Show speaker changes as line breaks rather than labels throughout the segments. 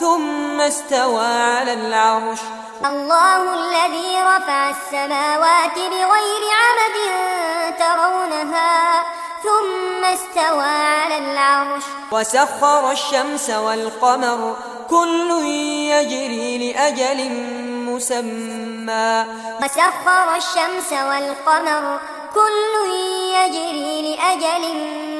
ثم استوى على العرش.
الله الذي رفع السماوات بغير عمد ترونها ثم استوى على العرش.
وسخر الشمس والقمر كل يجري لأجل مسمى.
وسخر الشمس والقمر كل يجري لأجل مسمى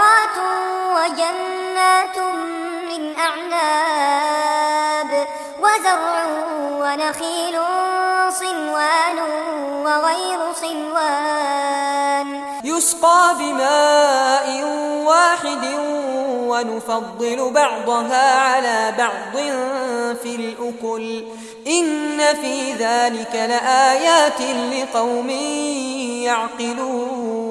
وجنات من أعناب وزرع ونخيل صنوان وغير صنوان.
يسقى بماء واحد ونفضل بعضها على بعض في الأكل. إن في ذلك لآيات لقوم يعقلون.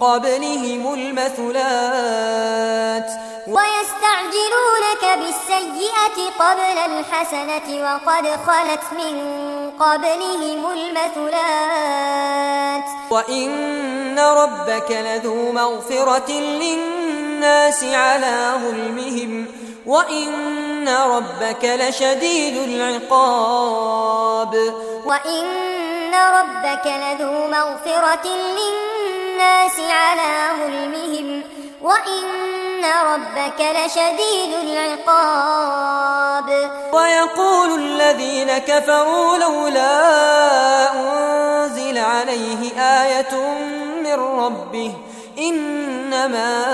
قبلهم المثلات.
ويستعجلونك بالسيئة قبل الحسنة وقد خلت من قبلهم المثلات.
وإن ربك لذو مغفرة للناس على ظلمهم وإن ربك لشديد العقاب.
وإن ربك لذو مغفرة للناس على ظلمهم وإن ربك لشديد العقاب.
ويقول الذين كفروا لولا أنزل عليه آية من ربه إنما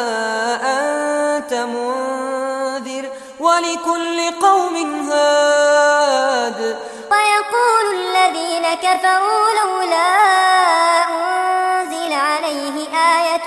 أنت منذر ولكل قوم هاد.
ويقول الذين كفروا لولا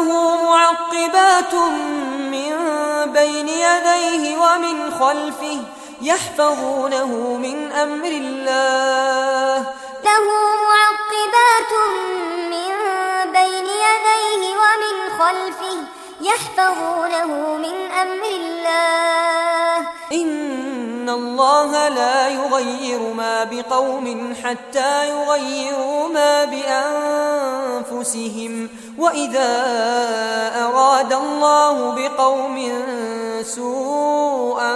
له معقبات من بين يديه ومن خلفه يحفظونه من أمر الله
له معقبات من بين يديه ومن خلفه يحفظونه من أمر الله
إن الله لا يغير ما بقوم حتى يغيروا ما بأنفسهم. وإذا أراد الله بقوم سوءا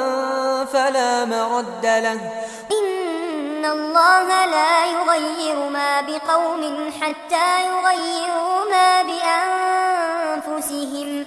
فلا مرد له.
إن الله لا يغير ما بقوم حتى يغيروا ما بأنفسهم.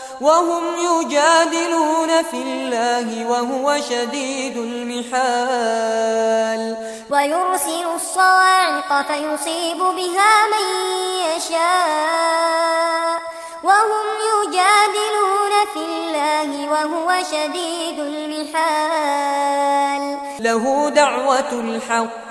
وهم يجادلون في الله وهو شديد المحال.
ويرسل الصواعق فيصيب بها من يشاء. وهم يجادلون في الله وهو شديد المحال.
له دعوة الحق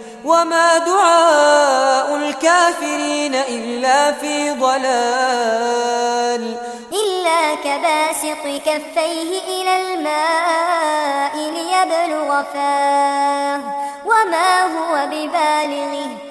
وما دعاء الكافرين إلا في ضلال.
إلا كباسط كفيه إلى الماء ليبلغ فاه. وما هو ببالغه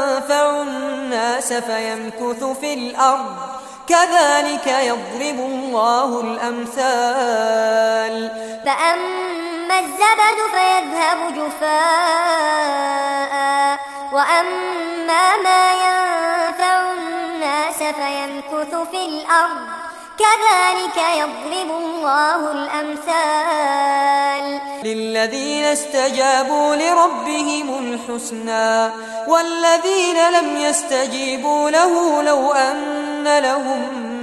الناس فيمكث في الأرض كذلك يضرب الله الأمثال
فأما الزبد فيذهب جفاء وأما ما ينفع الناس فيمكث في الأرض كذلك يضرب الله الأمثال.
للذين استجابوا لربهم الحسنى والذين لم يستجيبوا له لو أن لهم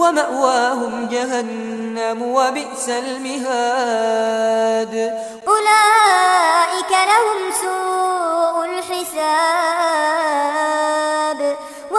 ومأواهم جهنم وبئس المهاد.
أولئك لهم سوء الحساب.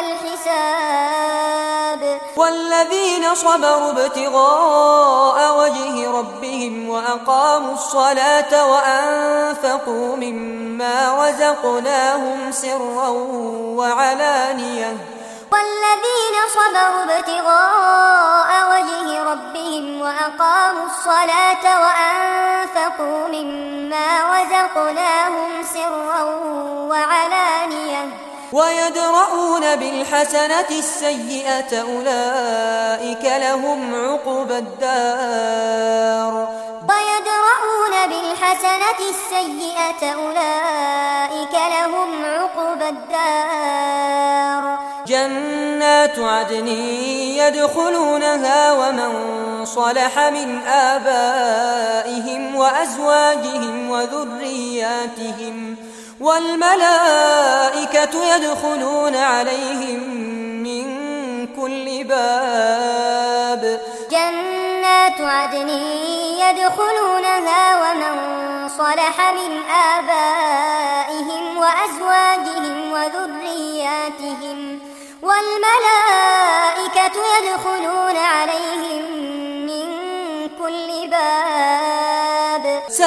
الحساب
والذين صبروا ابتغاء وجه ربهم وأقاموا الصلاة وأنفقوا مما رزقناهم سرا وعلانية.
والذين صبروا ابتغاء وجه ربهم وأقاموا الصلاة وأنفقوا مما رزقناهم سرا وعلانية.
ويدرؤون بالحسنة السيئة أولئك لهم عقبى الدار.
ويدرؤون بالحسنة السيئة أولئك لهم عقبى الدار.
جنات عدن يدخلونها ومن صلح من آبائهم وأزواجهم وذرياتهم والملائكة يدخلون عليهم من كل باب.
جنات عدن يدخلونها ومن صلح من آبائهم وأزواجهم وذرياتهم. والملائكة يدخلون عليهم من كل باب.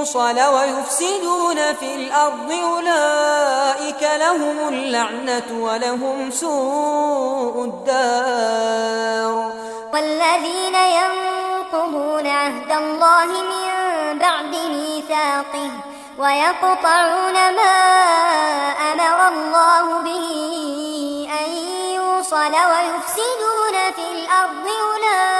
يوصل ويفسدون في الأرض أولئك لهم اللعنة ولهم سوء الدار.
والذين ينقضون عهد الله من بعد ميثاقه ويقطعون ما أمر الله به أن يوصل ويفسدون في الأرض أولئك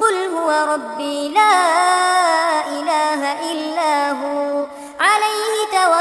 قل هو ربي لا إله إلا هو.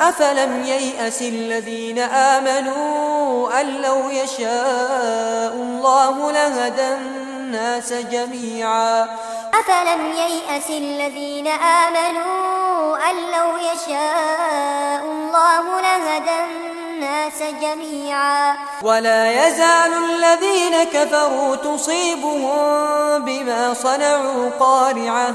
أفلم ييأس الذين آمنوا أن لو يشاء الله لهدى الناس جميعا
أفلم ييأس الذين آمنوا أن لو يشاء الله لهدى الناس جميعا
ولا يزال الذين كفروا تصيبهم بما صنعوا قارعة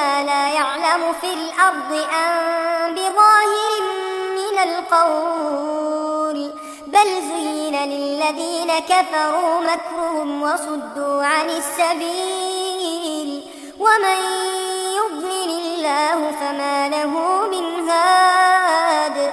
بما لا يعلم في الأرض أم بظاهر من القول. بل زين للذين كفروا مكرهم وصدوا عن السبيل. ومن يضلل الله فما له من هاد.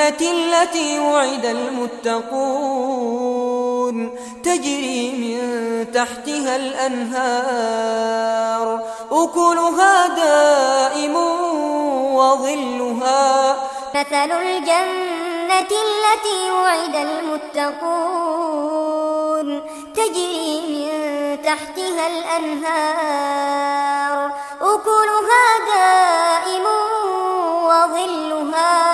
الجنة التي وعد المتقون. تجري من تحتها الأنهار. أكلها دائم وظلها.
مثل الجنة التي وعد المتقون. تجري من تحتها الأنهار. أكلها دائم وظلها.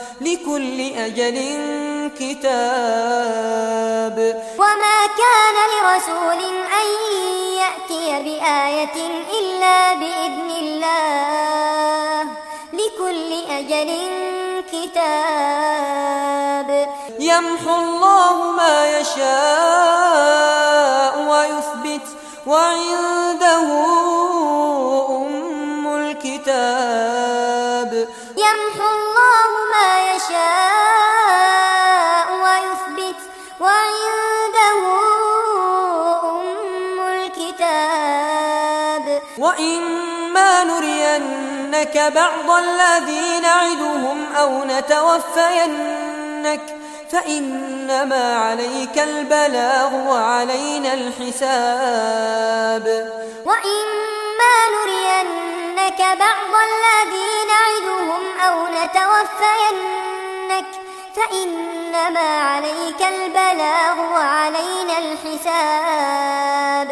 لكل أجل كتاب.
وما كان لرسول أن يأتي بآية إلا بإذن الله. لكل أجل كتاب.
يمحو الله ما يشاء ويثبت وعنده نرينك بعض الذي نعدهم أو نتوفينك فإنما عليك البلاغ وعلينا الحساب.
وإما نرينك بعض الذي نعدهم أو نتوفينك فإنما عليك البلاغ وعلينا الحساب.